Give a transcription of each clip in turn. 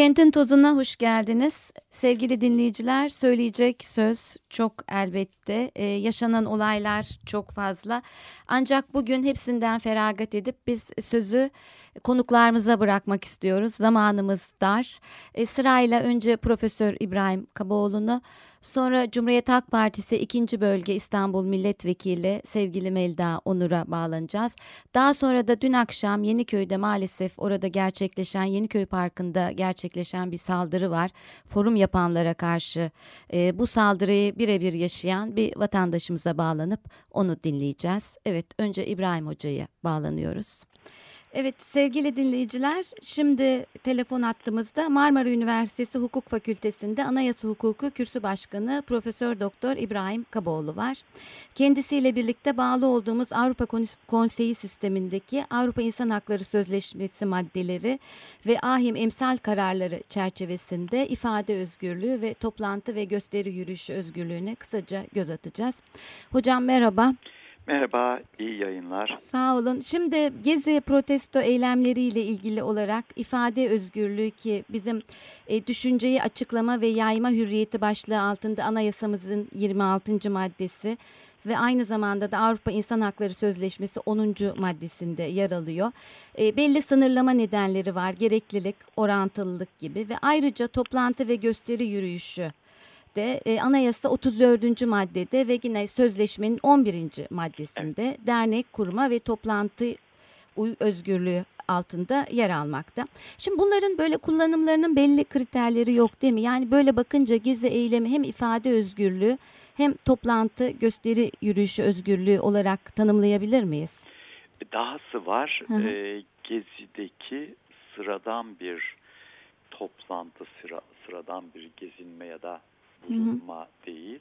Kentin tozuna hoş geldiniz. Sevgili dinleyiciler söyleyecek söz çok elbette. Ee, yaşanan olaylar çok fazla. Ancak bugün hepsinden feragat edip biz sözü konuklarımıza bırakmak istiyoruz. Zamanımız dar. Ee, sırayla önce Profesör İbrahim Kabaoğlu'nu Sonra Cumhuriyet Halk Partisi 2. Bölge İstanbul Milletvekili sevgili Melda Onur'a bağlanacağız. Daha sonra da dün akşam Yeniköy'de maalesef orada gerçekleşen Yeniköy Parkı'nda gerçekleşen bir saldırı var. Forum yapanlara karşı e, bu saldırıyı birebir yaşayan bir vatandaşımıza bağlanıp onu dinleyeceğiz. Evet önce İbrahim Hoca'ya bağlanıyoruz. Evet sevgili dinleyiciler şimdi telefon attığımızda Marmara Üniversitesi Hukuk Fakültesi'nde Anayasa Hukuku Kürsü Başkanı Profesör Doktor İbrahim Kaboğlu var. Kendisiyle birlikte bağlı olduğumuz Avrupa Konseyi sistemindeki Avrupa İnsan Hakları Sözleşmesi maddeleri ve ahim emsal kararları çerçevesinde ifade özgürlüğü ve toplantı ve gösteri yürüyüşü özgürlüğüne kısaca göz atacağız. Hocam merhaba. Merhaba. Merhaba, iyi yayınlar. Sağ olun. Şimdi gezi protesto eylemleriyle ilgili olarak ifade özgürlüğü ki bizim e, düşünceyi açıklama ve yayma hürriyeti başlığı altında anayasamızın 26. maddesi ve aynı zamanda da Avrupa İnsan Hakları Sözleşmesi 10. maddesinde yer alıyor. E, belli sınırlama nedenleri var, gereklilik, orantılılık gibi ve ayrıca toplantı ve gösteri yürüyüşü de e, anayasa 34. maddede ve yine sözleşmenin 11. maddesinde evet. dernek kurma ve toplantı özgürlüğü altında yer almakta. Şimdi bunların böyle kullanımlarının belli kriterleri yok değil mi? Yani böyle bakınca gezi eylemi hem ifade özgürlüğü hem toplantı gösteri yürüyüşü özgürlüğü olarak tanımlayabilir miyiz? Dahası var. Hı hı. E, gezideki sıradan bir toplantı, sıra, sıradan bir gezinme ya da bulunma hı hı. değil,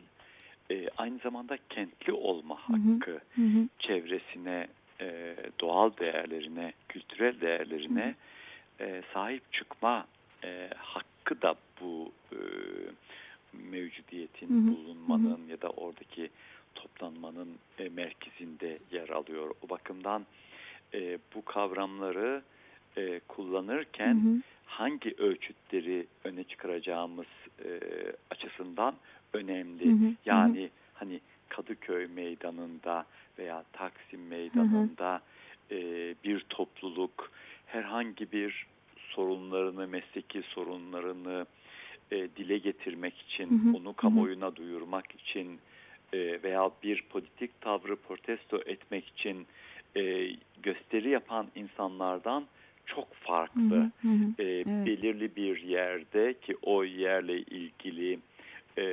e, aynı zamanda kentli olma hakkı, hı hı. çevresine, e, doğal değerlerine, kültürel değerlerine hı hı. E, sahip çıkma e, hakkı da bu e, mevcudiyetin, hı hı. bulunmanın hı hı. ya da oradaki toplanmanın e, merkezinde yer alıyor. O bakımdan e, bu kavramları e, kullanırken hı hı hangi ölçütleri öne çıkaracağımız e, açısından önemli. Hı hı, yani hı. hani Kadıköy meydanında veya Taksim meydanında hı hı. E, bir topluluk herhangi bir sorunlarını, mesleki sorunlarını e, dile getirmek için, hı hı, onu kamuoyuna hı. duyurmak için e, veya bir politik tavrı protesto etmek için e, gösteri yapan insanlardan çok farklı. Hı hı hı. E, evet. Belirli bir yerde ki o yerle ilgili e,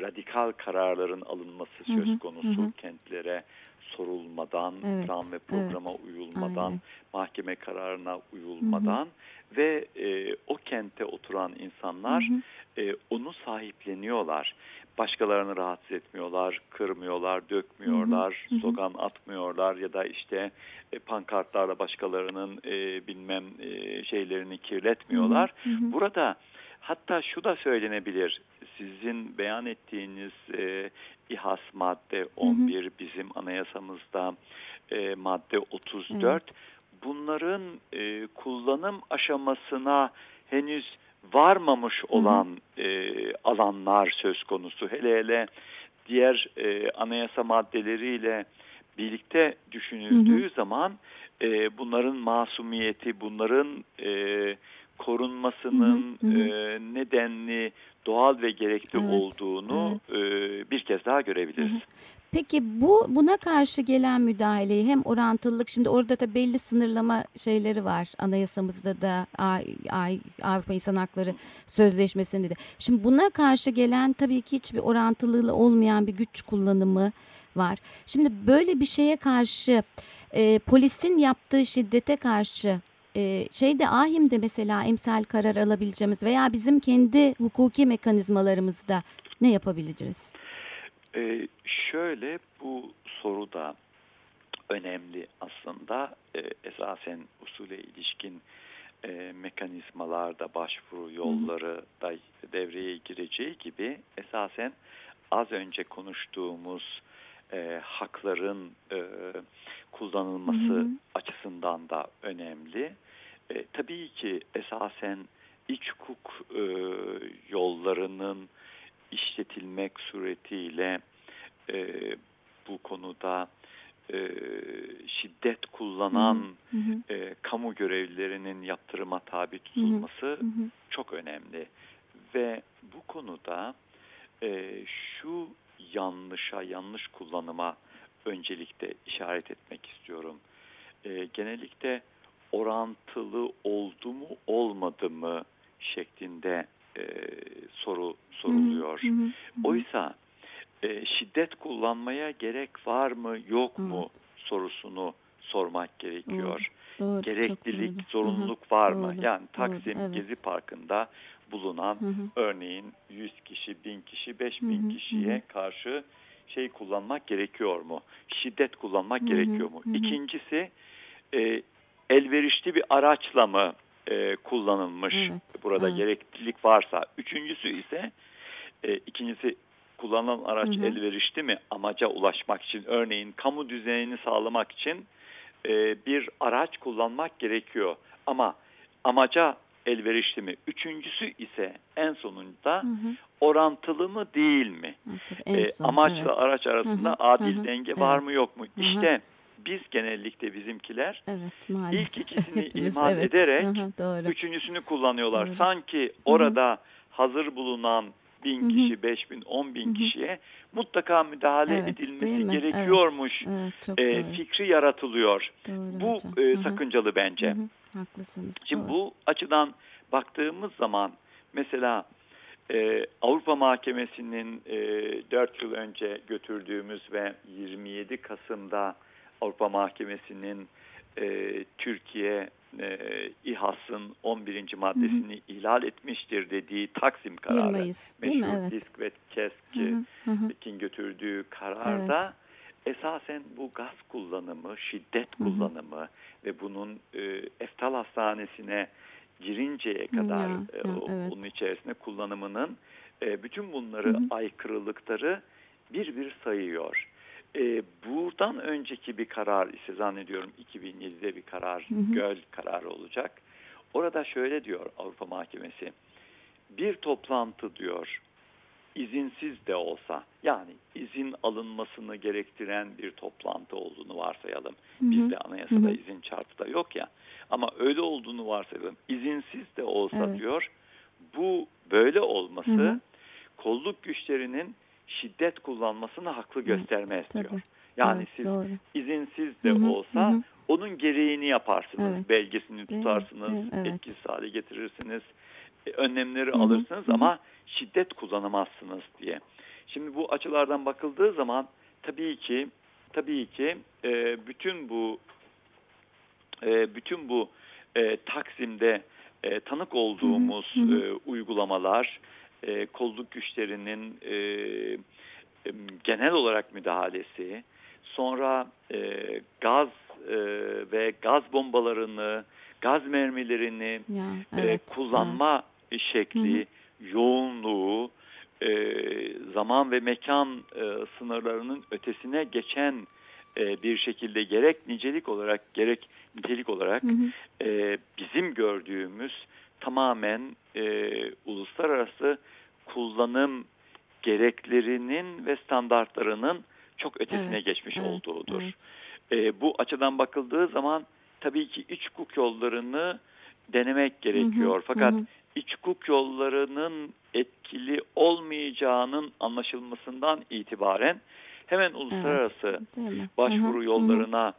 radikal kararların alınması söz hı hı. konusu hı. kentlere sorulmadan, evet. plan ve programa evet. uyulmadan, Aynen. mahkeme kararına uyulmadan hı hı. ve e, o kente oturan insanlar hı hı. E, onu sahipleniyorlar başkalarını rahatsız etmiyorlar, kırmıyorlar, dökmüyorlar, hı hı. slogan atmıyorlar ya da işte e, pankartlarla başkalarının e, bilmem e, şeylerini kirletmiyorlar. Hı hı. Burada hatta şu da söylenebilir. Sizin beyan ettiğiniz e, İHAS madde 11 hı hı. bizim anayasamızda e, madde 34. Hı. Bunların e, kullanım aşamasına henüz varmamış olan e, alanlar söz konusu. Hele hele diğer e, anayasa maddeleriyle birlikte düşünüldüğü hı hı. zaman e, bunların masumiyeti, bunların e, korunmasının Hı hı, hı. e, nedenli, doğal ve gerekli Evet, olduğunu e, bir kez daha görebiliriz. Hı hı. Peki bu buna karşı gelen müdahaleyi hem orantılılık şimdi orada da belli sınırlama şeyleri var anayasamızda da Avrupa İnsan Hakları Sözleşmesi'nde de. Şimdi buna karşı gelen tabii ki hiçbir orantılılığı olmayan bir güç kullanımı var. Şimdi böyle bir şeye karşı e, polisin yaptığı şiddete karşı e, şeyde ahimde mesela emsal karar alabileceğimiz veya bizim kendi hukuki mekanizmalarımızda ne yapabiliriz? Ee, şöyle bu soru da önemli aslında. Ee, esasen usule ilişkin e, mekanizmalarda başvuru yolları da devreye gireceği gibi esasen az önce konuştuğumuz e, hakların e, kullanılması Hı hı. açısından da önemli. E, tabii ki esasen iç hukuk e, yollarının işletilmek suretiyle e, bu konuda e, şiddet kullanan Hı hı. e, kamu görevlilerinin yaptırıma tabi tutulması Hı hı. çok önemli. Ve bu konuda e, şu yanlışa, yanlış kullanıma öncelikle işaret etmek istiyorum. E, genellikle orantılı oldu mu olmadı mı şeklinde e, soru soruluyor. Hı hı, hı hı. Oysa e, şiddet kullanmaya gerek var mı yok mu sorusunu sormak gerekiyor. Doğru, çok Gereklilik, doğru. zorunluluk var mı? Doğru, Yani doğru, Taksim evet. Gezi Parkı'nda bulunan Hı hı. örneğin 100 kişi, 1000 kişi, 5000 Hı hı, kişiye hı hı. karşı şey kullanmak gerekiyor mu? Şiddet kullanmak Hı hı, gerekiyor mu? hı hı. İkincisi e, elverişli bir araçla mı e, kullanılmış? Evet, Burada evet. gereklilik varsa. Üçüncüsü ise e, ikincisi kullanılan araç Hı hı. elverişli mi amaca ulaşmak için? Örneğin kamu düzenini sağlamak için e, bir araç kullanmak gerekiyor. Ama amaca elverişli mi? Üçüncüsü ise en sonunda Hı hı. orantılı mı değil mi? En E, son, amaçla evet. araç arasında Hı hı, adil hı hı, denge var evet. mı yok mu? Hı hı. İşte biz genellikle bizimkiler Evet maalesef. İlk ikisini Hepimiz, evet. ederek Hı hı, doğru. üçüncüsünü kullanıyorlar. Doğru. Sanki orada hazır bulunan bin Hı hı. kişi, beş bin, on bin Hı hı. kişiye mutlaka müdahale Evet, edilmesi gerekiyormuş. Evet çok e, fikri yaratılıyor. doğru Bu hocam. e, Hı hı, sakıncalı bence. hı hı. Haklısınız. Şimdi doğru. bu açıdan baktığımız zaman mesela e, Avrupa Mahkemesi'nin e, 4 yıl önce götürdüğümüz ve 27 Kasım'da Avrupa Mahkemesi'nin e, Türkiye e, İHA'sın 11. maddesini ihlal etmiştir dediği Taksim 1 kararı. Mayıs değil mi? Meşhur Evet. disk ve Hı keski hı, hı hı. Tekin götürdüğü kararda esasen bu gaz kullanımı, şiddet Hı hı. kullanımı ve bunun e, Eftal Hastanesi'ne girinceye kadar ya, e, ya, o- evet. onun içerisinde kullanımının e, bütün bunları Hı hı. aykırılıkları bir bir sayıyor. E, buradan önceki bir karar ise zannediyorum 2007'de bir karar, Hı hı. göl kararı olacak. Orada şöyle diyor Avrupa Mahkemesi. Bir toplantı diyor izinsiz de olsa yani izin alınmasını gerektiren bir toplantı olduğunu varsayalım. Bizde anayasada Hı hı. izin şartı da yok ya. Ama öyle olduğunu varsayalım. İzinsiz de olsa Evet. diyor bu böyle olması Hı hı. kolluk güçlerinin şiddet kullanmasını haklı göstermez Tabii. diyor. Yani Evet, siz doğru. izinsiz de Hı hı, olsa hı onun gereğini yaparsınız. Evet. Belgesini tutarsınız, Değil? Evet. etkisiz hale getirirsiniz, e, önlemleri Hı hı, alırsınız hı ama şiddet kullanamazsınız diye. Şimdi bu açılardan bakıldığı zaman tabii ki tabii ki e, bütün bu e, bütün bu e, Taksim'de e, tanık olduğumuz hı hı. e, uygulamalar, e, kolluk güçlerinin e, e, genel olarak müdahalesi, sonra e, gaz e, ve gaz bombalarını, gaz mermilerini Ya, e, evet. kullanma şekli, yoğunluğu, e, zaman ve mekan e, sınırlarının ötesine geçen e, bir şekilde gerek nicelik olarak gerek nitelik olarak Hı hı. e, bizim gördüğümüz tamamen e, uluslararası kullanım gereklerinin ve standartlarının çok ötesine Evet, geçmiş evet, olduğudur. evet. E, bu açıdan bakıldığı zaman tabii ki iç hukuk yollarını denemek gerekiyor. Fakat iç hukuk yollarının etkili olmayacağının anlaşılmasından itibaren hemen uluslararası evet, başvuru hı hı, yollarına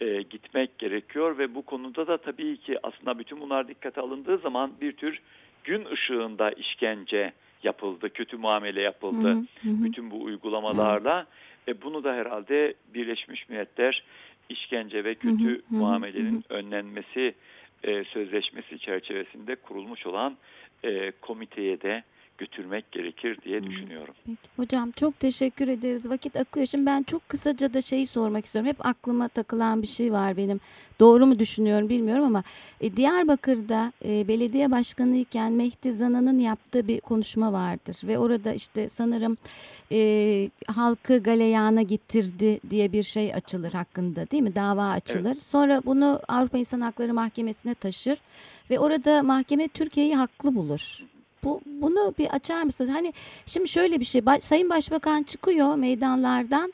E, gitmek gerekiyor ve bu konuda da tabii ki aslında bütün bunlar dikkate alındığı zaman bir tür gün ışığında işkence yapıldı, kötü muamele yapıldı hı hı, hı. bütün bu uygulamalarla. Evet. E, bunu da herhalde Birleşmiş Milletler işkence ve kötü hı hı, muamelenin hı. önlenmesi e, sözleşmesi çerçevesinde kurulmuş olan e, komiteye de götürmek gerekir diye hmm. düşünüyorum. Peki. Hocam çok teşekkür ederiz. Vakit akıyor. Şimdi ben çok kısaca da şeyi sormak istiyorum. Hep aklıma takılan bir şey var benim. Doğru mu düşünüyorum bilmiyorum ama e, Diyarbakır'da e, belediye başkanı iken Mehdi Zana'nın yaptığı bir konuşma vardır. Ve orada işte sanırım e, halkı galeyana getirdi diye bir şey açılır hakkında değil mi? Dava açılır. Evet. Sonra bunu Avrupa İnsan Hakları Mahkemesi'ne taşır. Ve orada mahkeme Türkiye'yi haklı bulur bu bunu bir açar mısınız? Hani şimdi şöyle bir şey Sayın Başbakan çıkıyor meydanlardan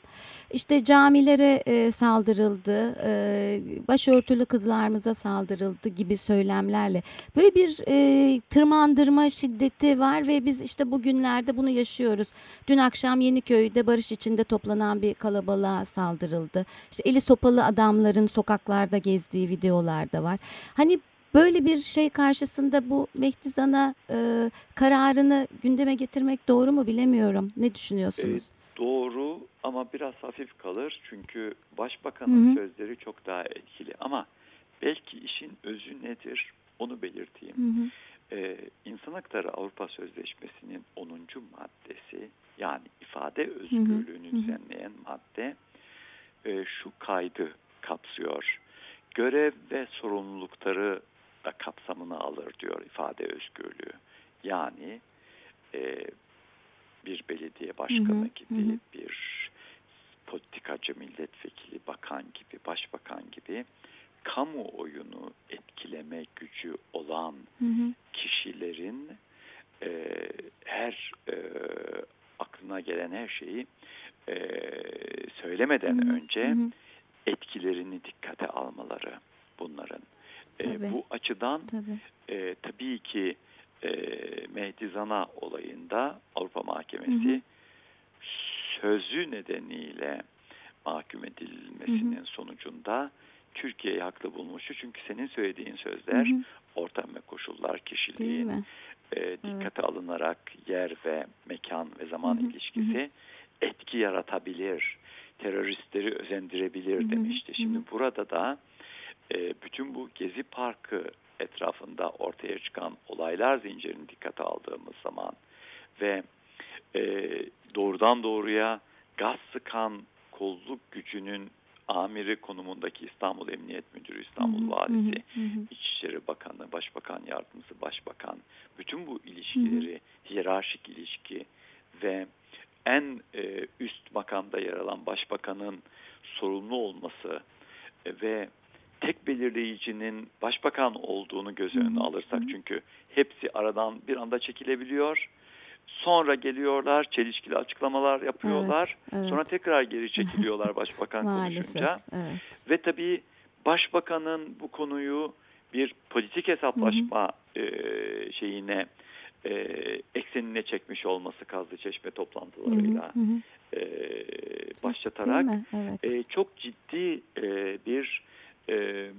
işte camilere e, saldırıldı, e, başörtülü kızlarımıza saldırıldı gibi söylemlerle böyle bir e, tırmandırma şiddeti var ve biz işte bugünlerde bunu yaşıyoruz. Dün akşam Yeniköy'de barış içinde toplanan bir kalabalığa saldırıldı. İşte eli sopalı adamların sokaklarda gezdiği videolar da var. Hani Böyle bir şey karşısında bu Mehdi Zan'a e, kararını gündeme getirmek doğru mu bilemiyorum. Ne düşünüyorsunuz? E, doğru ama biraz hafif kalır. Çünkü başbakanın Hı-hı. sözleri çok daha etkili. Ama belki işin özü nedir onu belirteyim. Hı hı. Ee, İnsan Hakları Avrupa Sözleşmesi'nin 10. maddesi yani ifade özgürlüğünü düzenleyen madde e, şu kaydı kapsıyor. Görev ve sorumlulukları da kapsamını alır diyor ifade özgürlüğü. Yani e, bir belediye başkanı hı hı, gibi, hı. bir politikacı, milletvekili, bakan gibi, başbakan gibi kamuoyunu etkileme gücü olan hı hı. kişilerin e, her e, aklına gelen her şeyi e, söylemeden hı hı, önce hı. etkilerini dikkate almaları bunların. E, bu açıdan tabii, e, tabii ki e, Mehdi Zana olayında Avrupa Mahkemesi hı hı. sözü nedeniyle mahkum edilmesinin hı hı. sonucunda Türkiye'yi haklı bulmuştu. Çünkü senin söylediğin sözler hı hı. ortam ve koşullar kişiliğin e, dikkate evet. alınarak yer ve mekan ve zaman hı hı. ilişkisi hı hı. etki yaratabilir, teröristleri özendirebilir hı hı. demişti. Şimdi hı hı. burada da e, bütün bu Gezi Parkı etrafında ortaya çıkan olaylar zincirini dikkate aldığımız zaman ve e, doğrudan doğruya gaz sıkan kolluk gücünün amiri konumundaki İstanbul Emniyet Müdürü, İstanbul hı hı, Valisi, hı hı. İçişleri Bakanı, Başbakan Yardımcısı, Başbakan, bütün bu ilişkileri, hı hı. hiyerarşik ilişki ve en e, üst makamda yer alan başbakanın sorumlu olması ve tek belirleyicinin başbakan olduğunu göz önüne alırsak çünkü hepsi aradan bir anda çekilebiliyor. Sonra geliyorlar, çelişkili açıklamalar yapıyorlar. Evet, evet. Sonra tekrar geri çekiliyorlar başbakan konuşunca. Evet. Ve tabii başbakanın bu konuyu bir politik hesaplaşma hı hı. E, şeyine e, eksenine çekmiş olması Kazlı Çeşme toplantılarıyla hı hı. E, başlatarak evet. e, çok ciddi e, bir e,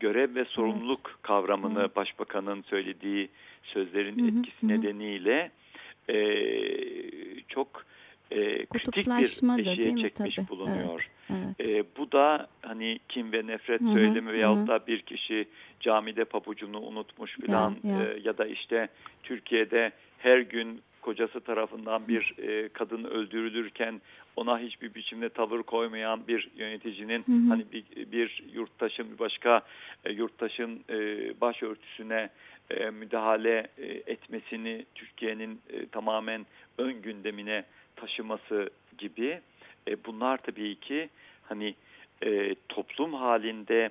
görev ve sorumluluk evet. kavramını evet. başbakanın söylediği sözlerin hı hı, etkisi hı. nedeniyle e, çok e, kritik bir eşiğe çekmiş Tabii. bulunuyor. Evet, evet. E, bu da hani kim ve nefret hı hı, söylemi veyahut da bir kişi camide pabucunu unutmuş filan ya, ya. E, ya da işte Türkiye'de her gün kocası tarafından bir e, kadın öldürülürken ona hiçbir biçimde tavır koymayan bir yöneticinin hı hı. hani bir, bir yurttaşın bir başka e, yurttaşın e, başörtüsüne e, müdahale e, etmesini Türkiye'nin e, tamamen ön gündemine taşıması gibi e, bunlar tabii ki hani e, toplum halinde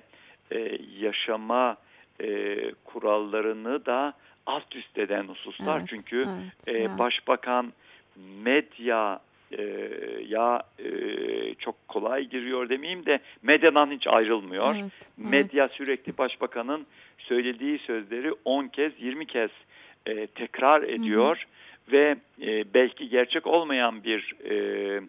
e, yaşama e, kurallarını da alt üst eden hususlar. Evet, Çünkü evet, e, başbakan medya e, ya e, çok kolay giriyor demeyeyim de medyadan hiç ayrılmıyor. Evet, evet. Medya sürekli başbakanın söylediği sözleri 10 kez 20 kez e, tekrar ediyor ve e, belki gerçek olmayan bir e,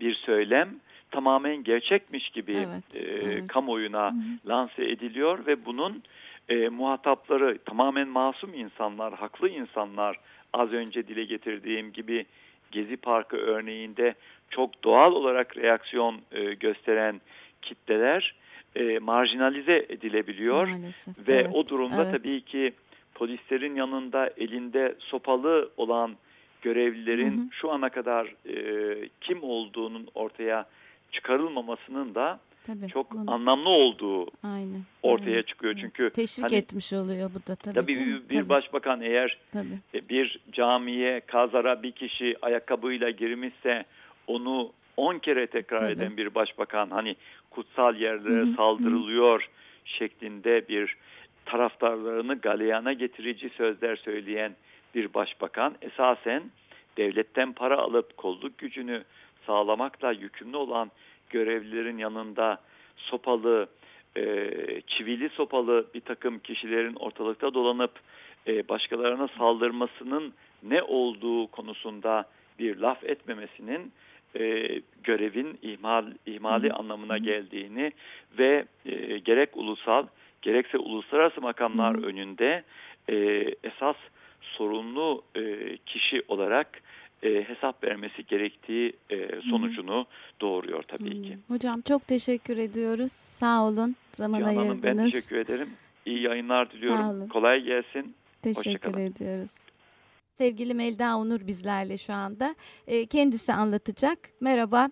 bir söylem tamamen gerçekmiş gibi Evet, e, evet. kamuoyuna lanse ediliyor ve bunun e, muhatapları tamamen masum insanlar, haklı insanlar az önce dile getirdiğim gibi Gezi Parkı örneğinde çok doğal olarak reaksiyon e, gösteren kitleler e, marjinalize edilebiliyor Maalesef. ve evet, o durumda evet. tabii ki polislerin yanında elinde sopalı olan görevlilerin Hı hı. şu ana kadar e, kim olduğunun ortaya çıkarılmamasının da Tabii, çok bunu- anlamlı olduğu aynen, ortaya aynen. çıkıyor. Çünkü teşvik hani- etmiş oluyor bu da tabii. tabii bir, bir Tabii, başbakan eğer tabii. e, bir camiye, kazara bir kişi ayakkabıyla girmişse onu 10 kere tekrar Tabii. eden bir başbakan hani kutsal yerlere Hı hı, saldırılıyor şeklinde bir taraftarlarını galeyana getirici sözler söyleyen bir başbakan esasen devletten para alıp kolluk gücünü sağlamakla yükümlü olan görevlilerin yanında sopalı, e, çivili sopalı bir takım kişilerin ortalıkta dolanıp e, başkalarına saldırmasının ne olduğu konusunda bir laf etmemesinin e, görevin ihmal ihmali anlamına geldiğini ve e, gerek ulusal gerekse uluslararası makamlar önünde e, esas sorumlu e, kişi olarak e, hesap vermesi gerektiği e, sonucunu doğuruyor tabii ki. Hmm. Hocam çok teşekkür ediyoruz. Sağ olun. Zaman Cihan Hanım ben ayırdınız. teşekkür ederim. İyi yayınlar Sağ diliyorum. olun. Kolay gelsin. Teşekkür Hoşçakalın. ediyoruz. Sevgili Melda Onur bizlerle şu anda. Ee, kendisi anlatacak. Merhaba.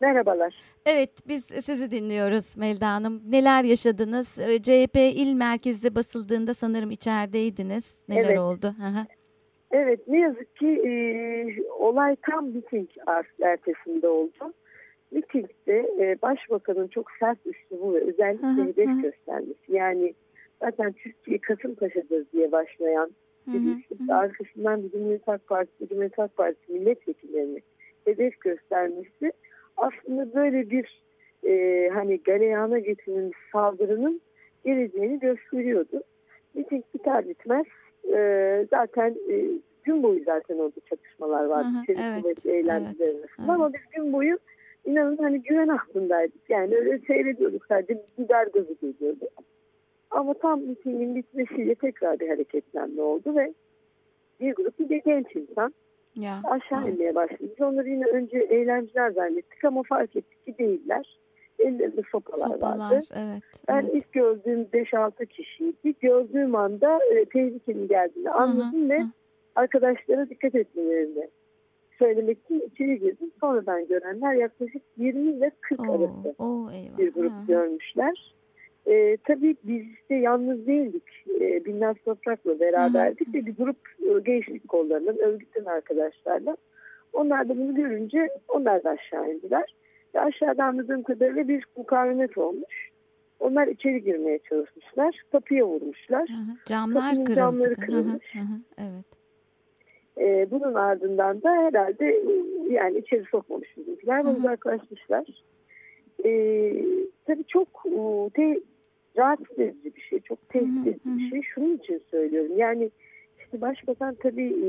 Merhabalar. Evet biz sizi dinliyoruz Melda Hanım. Neler yaşadınız? Ee, CHP il merkezde basıldığında sanırım içerideydiniz. Neler Evet. oldu? Hı hı. Evet ne yazık ki e, olay tam miting ertesinde oldu. Mitingde e, başbakanın çok sert üslubu ve özellikle Hı hı, hedef hı. göstermesi. Yani zaten Türkiye Kasımpaşa'dır diye başlayan bir hı, üslupla arkasından bir Cumhuriyet Halk Partisi, Cumhuriyet Halk Partisi milletvekillerini hedef göstermesi aslında böyle bir e, hani galeyana getirilmiş saldırının geleceğini gösteriyordu. Miting biter bitmez e, zaten e, gün boyu zaten orada çatışmalar vardı. Hı hı, Çelik evet, kuvvetli evet, evet. Ama biz gün boyu inanın hani güven altındaydık. Yani öyle seyrediyorduk sadece biber gazı geliyordu. Ama tam mitingin bitmesiyle tekrar bir hareketlenme oldu ve bir grup bir de genç insan Ya. aşağı evet. inmeye başladı. Biz onları yine önce eylemciler zannettik ama fark ettik ki değiller. Ellerinde sopalar, Sopalar. vardı. Evet. Ben evet. ilk gördüğüm 5-6 kişiydi. Gördüğüm anda e, tehlikenin geldiğini anladım ve arkadaşlara dikkat etmelerini söylemek için içeri girdim. Sonradan görenler yaklaşık 20 ile 40 Oo, arası oo, eyvah. bir grup Hı görmüşler. E, tabii biz de yalnız değildik. E, Binnaz Toprak'la beraberdik ve bir grup e, gençlik kollarından, örgütten arkadaşlarla. Onlar da bunu görünce onlar da aşağı indiler. Ve aşağıda anladığım kadarıyla bir mukavemet olmuş. Onlar içeri girmeye çalışmışlar. Kapıya vurmuşlar. Hı hı. Camlar Kapının kırıldı. camları Hı hı, kırılmış. hı hı, Evet. E, bunun ardından da herhalde e, yani içeri sokmamış bizimkiler. Hı. Uzaklaşmışlar. E, tabii çok e, te, rahatsız edici bir şey. Çok tehdit edici bir şey. Şunun için söylüyorum. Yani işte başbakan tabii e,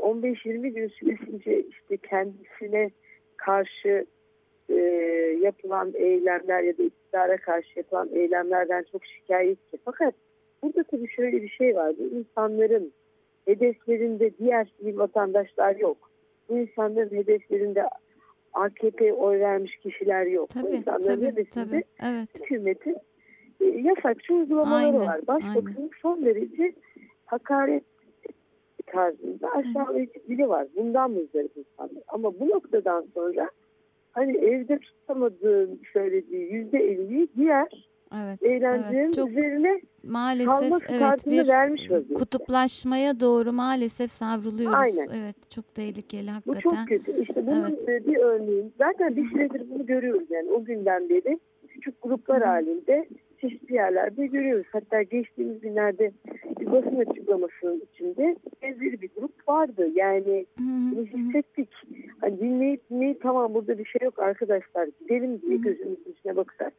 15-20 gün süresince işte kendisine karşı e, yapılan eylemler ya da iktidara karşı yapılan eylemlerden çok şikayetçi. Fakat burada tabii şöyle bir şey var. Bu insanların hedeflerinde diğer sivil vatandaşlar yok. Bu insanların hedeflerinde AKP oy vermiş kişiler yok. Bu Tabii, insanların tabii, hedefinde tabii. Evet. hükümetin e, yasakçı uygulamaları Aynen, var. Başbakanın son derece hakaret tarzında aşağılayıcı dili var. Bundan muzdarip insanlar. Ama bu noktadan sonra hani evde tutamadığım söylediği yüzde elliyi diğer Evet. eğlencenin evet. Çok üzerine maalesef evet bir vermiş vaziyette. kutuplaşmaya doğru maalesef savruluyoruz. Aynen. Evet çok tehlikeli Bu hakikaten. çok kötü. İşte bunun e, bir örneği. Zaten bir süredir bunu görüyoruz yani o günden beri küçük gruplar hı. halinde çeşitli yerlerde görüyoruz. Hatta geçtiğimiz günlerde bir basın açıklamasının içinde benzeri bir grup vardı. Yani bunu hissettik. Hani dinleyip dinleyip tamam burada bir şey yok arkadaşlar gidelim diye gözümüzün içine bakarak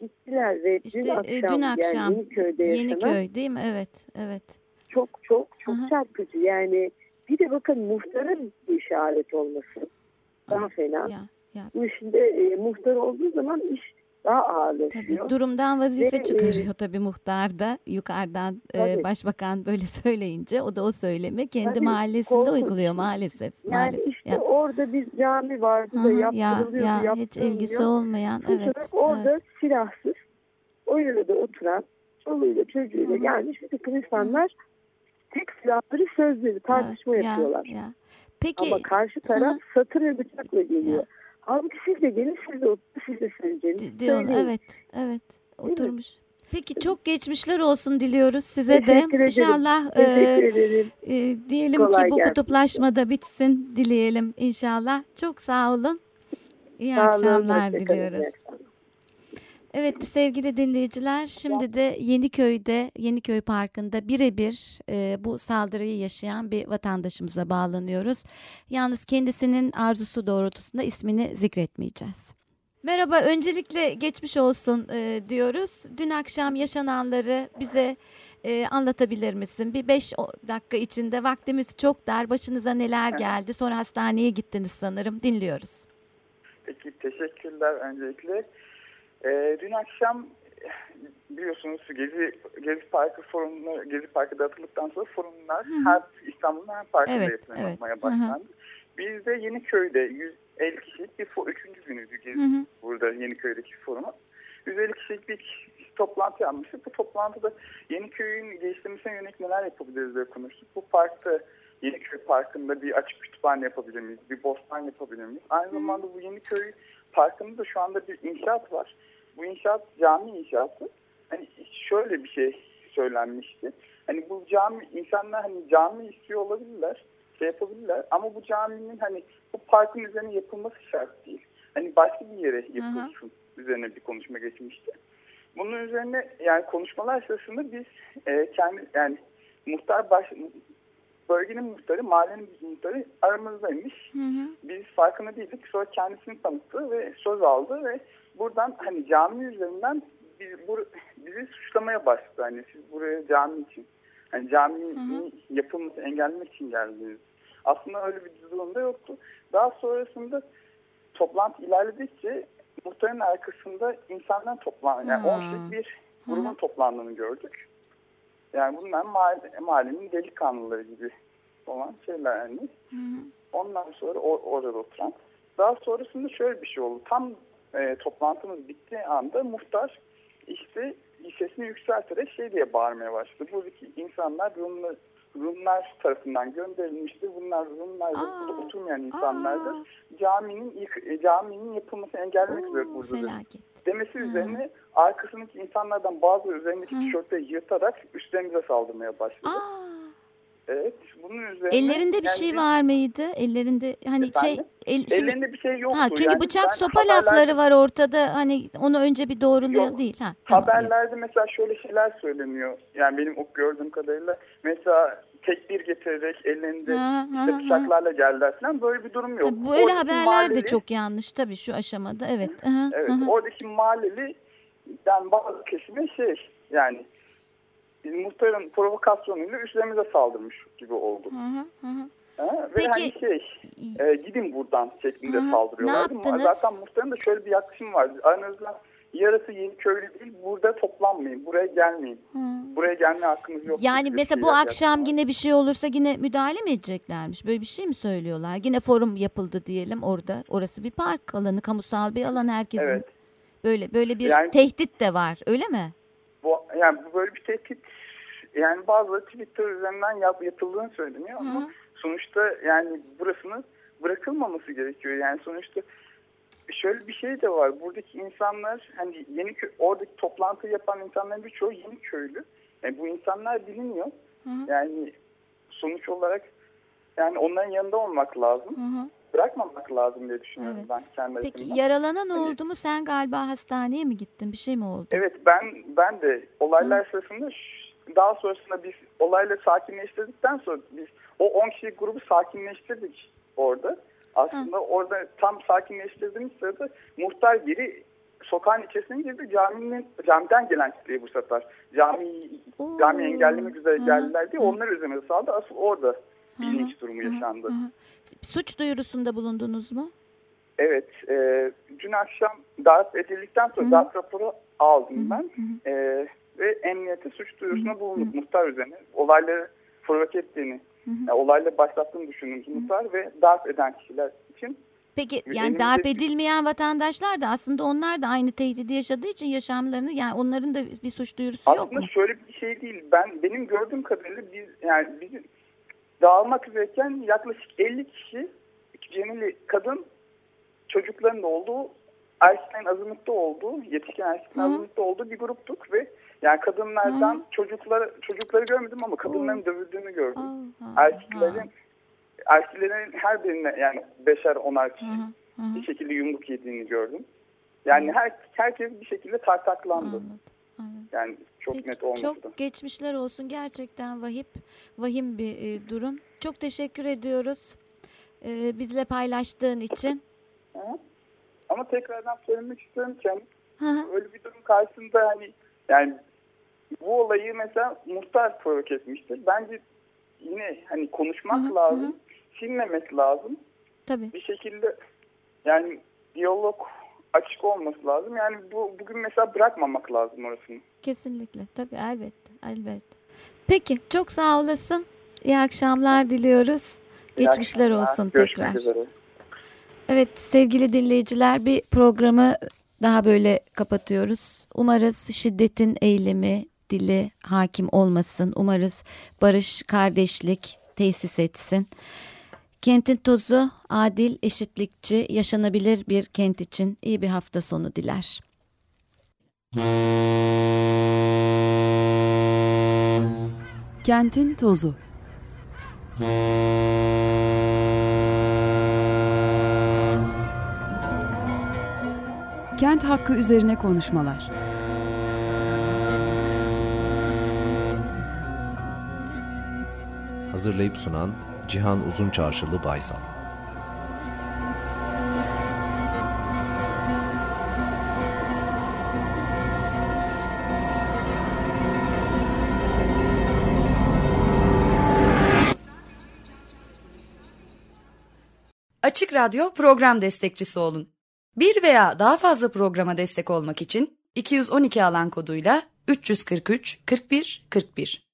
gittiler ve İşte dün e, akşam, dün akşam yani Yeniköy'de yaşanan Yeniköy değil mi? Evet, evet. çok çok çok Aha. çarpıcı. Yani bir de bakın muhtarın bir işaret olması daha fena. Ya, ya. Bu işinde e, muhtar olduğu zaman iş daha Tabii ağırlaşıyor. durumdan vazife Ve, e, çıkarıyor tabii muhtar da yukarıdan e, Tabii. başbakan böyle söyleyince o da o söylemi kendi Tabii, mahallesinde korkunç. uyguluyor maalesef. Yani maalesef. işte Ya. orada bir cami vardı da Aha, ya, ya hiç ilgisi olmayan Koşarak evet. orada evet. silahsız o yörede oturan çoluğuyla çocuğuyla hı. gelmiş bir takım insanlar tek silahları sözleri tartışma ya, yapıyorlar. ya. Peki Ama karşı taraf Hı. satır ve bıçakla geliyor. Ya. Halbuki siz de gelin siz de oturun siz de söyleyeceğinizi di- diyorsun söyleyin. evet evet oturmuş. Peki çok geçmişler olsun diliyoruz size de. Teşekkür ederim. İnşallah Teşekkür e, e, diyelim Kolay ki bu gelsin. kutuplaşma da bitsin dileyelim inşallah. Çok sağ olun. İyi Sağ olun, akşamlar iyi diliyoruz. Evet sevgili dinleyiciler şimdi de Yeniköy'de Yeniköy Parkı'nda birebir e, bu saldırıyı yaşayan bir vatandaşımıza bağlanıyoruz. Yalnız kendisinin arzusu doğrultusunda ismini zikretmeyeceğiz. Merhaba öncelikle geçmiş olsun e, diyoruz. Dün akşam yaşananları bize e, anlatabilir misin? Bir beş dakika içinde vaktimiz çok dar. Başınıza neler geldi? Sonra hastaneye gittiniz sanırım. Dinliyoruz. Peki teşekkürler öncelikle. Ee, dün akşam biliyorsunuz Gezi Gezi Parkı forumları Gezi Parkı dağıtıldıktan sonra forumlar her İstanbul'un her parkında Evet, yapılmaya evet. Hı hı. başlandı. Biz de Yeniköy'de 150 kişilik bir fo- üçüncü günüydü Gezi Hı hı. burada Yeniköy'deki forumu. 150 kişilik bir toplantı yapmıştık. Bu toplantıda Yeniköy'ün geliştirmesine yönelik neler yapabiliriz diye konuştuk. Bu parkta Yeniköy Parkı'nda bir açık kütüphane yapabilir miyiz? Bir bostan yapabilir miyiz? Aynı zamanda bu Yeniköy Parkı'nda da şu anda bir inşaat var. Bu inşaat cami inşaatı. Hani şöyle bir şey söylenmişti. Hani bu cami insanlar hani cami istiyor olabilirler, şey yapabilirler ama bu caminin hani bu parkın üzerine yapılması şart değil. Hani başka bir yere yapılsın üzerine bir konuşma geçmişti. Bunun üzerine yani konuşmalar sırasında biz e, kendi yani muhtar baş, bölgenin muhtarı, mahallenin muhtarı aramızdaymış. Hı hı. Biz farkında değildik. Sonra kendisini tanıttı ve söz aldı ve buradan hani cami üzerinden biz, bu, bizi suçlamaya başladı. Hani siz buraya cami için, hani caminin yapılması engellemek için geldiniz. Aslında öyle bir durumda yoktu. Daha sonrasında toplantı ilerledikçe muhtarın arkasında insanlar toplan, yani Hmm. 10 kişilik bir grubun toplandığını gördük. Yani bunlar mahalle, mahallenin delikanlıları gibi olan şeyler yani. Hı hı. Ondan sonra or- orada oturan. Daha sonrasında şöyle bir şey oldu. Tam e, toplantımız bittiği anda muhtar işte sesini yükselterek şey diye bağırmaya başladı. Buradaki insanlar Rumlar, Rumlar tarafından gönderilmiştir. Bunlar Rumlardır. Aa, Burada oturmayan insanlardır. aa. Caminin e, caminin yapılmasını engellemek üzere felaket. Demesi üzerine arkasındaki insanlardan bazı üzerindeki Hı. tişörtleri yırtarak üstlerimize saldırmaya başladı. Aa, Evet. Bunun üzerine ellerinde bir yani şey var mıydı? Ellerinde hani Efendim? şey el, şimdi- Ellerinde bir şey yoktu. ha çünkü Yani bıçak sopa haberlerde- lafları var ortada. Hani onu önce bir doğrulayalım Yok. değil. Ha, tamam, yok. Haberlerde mesela şöyle şeyler söyleniyor. Yani benim ok gördüğüm kadarıyla mesela tekbir getirerek ellerinde Ha, ha, işte bıçaklarla geldiler falan böyle bir durum yok. Tabii bu öyle Oradaki haberler de mahalleli- çok yanlış tabii şu aşamada. Evet. Aha, Evet, aha. oradaki mahalleliden bazı kesime şey yani muhtarın provokasyonuyla üstlerimize saldırmış gibi oldu. Hı hı, hı. Ha, ve Peki- hani şey e, gidin buradan şeklinde Hı saldırıyorlardı. Ne? Zaten muhtarın da şöyle bir yaklaşım var. Aranızda yarısı yeni köylü değil burada toplanmayın buraya gelmeyin. Hı. Buraya gelme hakkınız yok. Yani mesela şey bu akşam var. yine bir şey olursa yine müdahale mi edeceklermiş? Böyle bir şey mi söylüyorlar? Yine forum yapıldı diyelim orada. Orası bir park alanı, kamusal bir alan herkesin. Evet. Böyle böyle bir Yani- tehdit de var, öyle mi? Bu, yani böyle bir tehdit yani bazıları Twitter üzerinden yap, yapıldığını söyleniyor ama Hı. sonuçta yani burasının bırakılmaması gerekiyor. Yani sonuçta şöyle bir şey de var. Buradaki insanlar hani yeni oradaki toplantı yapan insanların birçoğu yeni köylü. Yani bu insanlar biliniyor. Hı. Yani sonuç olarak yani onların yanında olmak lazım. Hı hı. Bırakmamak lazım diye düşünüyorum Evet. ben kendi Peki açımdan. yaralanan Hani- oldu mu? Sen galiba hastaneye mi gittin? Bir şey mi oldu? Evet ben ben de olaylar sırasında ş- daha sonrasında biz olayları sakinleştirdikten sonra biz o 10 kişilik grubu sakinleştirdik orada. Aslında orada tam sakinleştirdiğimiz sırada muhtar geri sokağın içerisine girdi. Caminin, camiden gelen kitleye bu sefer. Cami, Oo. cami engellemek üzere Hı. geldiler diye Hı. onlar üzerine saldı. Asıl orada Hı. bilinç durumu yaşandı. Suç duyurusunda bulundunuz mu? Evet, e, dün akşam darp edildikten sonra darp raporu aldım ben. E, ve emniyete suç duyurusuna bulunduk muhtar üzerine. Olayları provoke ettiğini, yani olayla başlattığını düşündüğümüz muhtar ve darp eden kişiler için Peki Elimizde- yani darp edilmeyen vatandaşlar da aslında onlar da aynı tehdidi yaşadığı için yaşamlarını yani onların da bir suç duyurusu yok aslında mu? şöyle bir şey değil. Ben benim gördüğüm kadarıyla biz yani bizim dağılmak üzereyken yaklaşık 50 kişi Cemili kadın çocukların da olduğu erkeklerin azınlıkta olduğu, yetişkin erkeklerin Hı. azınlıkta olduğu bir gruptuk ve yani kadınlardan Hı. çocuklar çocukları görmedim ama kadınların Oo. dövüldüğünü gördüm. Erkeklerin erkeklerin her birine yani beşer onar kişi Hı hı, hı hı. bir şekilde yumruk yediğini gördüm. Yani her herkes bir şekilde tartaklandı. Anladım, anladım. Yani çok Peki, net olmadı da. Çok geçmişler olsun. Gerçekten vahip, vahim bir e, durum. Çok teşekkür ediyoruz e, bizle paylaştığın için. Hı. Ama tekrardan söylemek istiyorum ki hani öyle bir durum karşısında hani yani bu olayı mesela muhtar provoke etmiştir. Bence yine hani konuşmak Hı hı, lazım. hı. Lazım. Tabii. Bir şekilde yani diyalog açık olması lazım. Yani bu bugün mesela bırakmamak lazım orasını. Kesinlikle. Tabii elbette. Elbette. Peki. Çok sağ olasın. İyi akşamlar diliyoruz. İyi Geçmişler akşamlar. olsun Görüşmek tekrar. üzere. Evet sevgili dinleyiciler bir programı daha böyle kapatıyoruz. Umarız şiddetin eylemi dili hakim olmasın. Umarız barış, kardeşlik tesis etsin. Kentin tozu adil, eşitlikçi, yaşanabilir bir kent için iyi bir hafta sonu diler. Kentin tozu. Kent hakkı üzerine konuşmalar. Hazırlayıp sunan Cihan Uzunçarşılı Baysal. Açık Radyo program destekçisi olun. Bir veya daha fazla programa destek olmak için 212 alan koduyla 343 41 41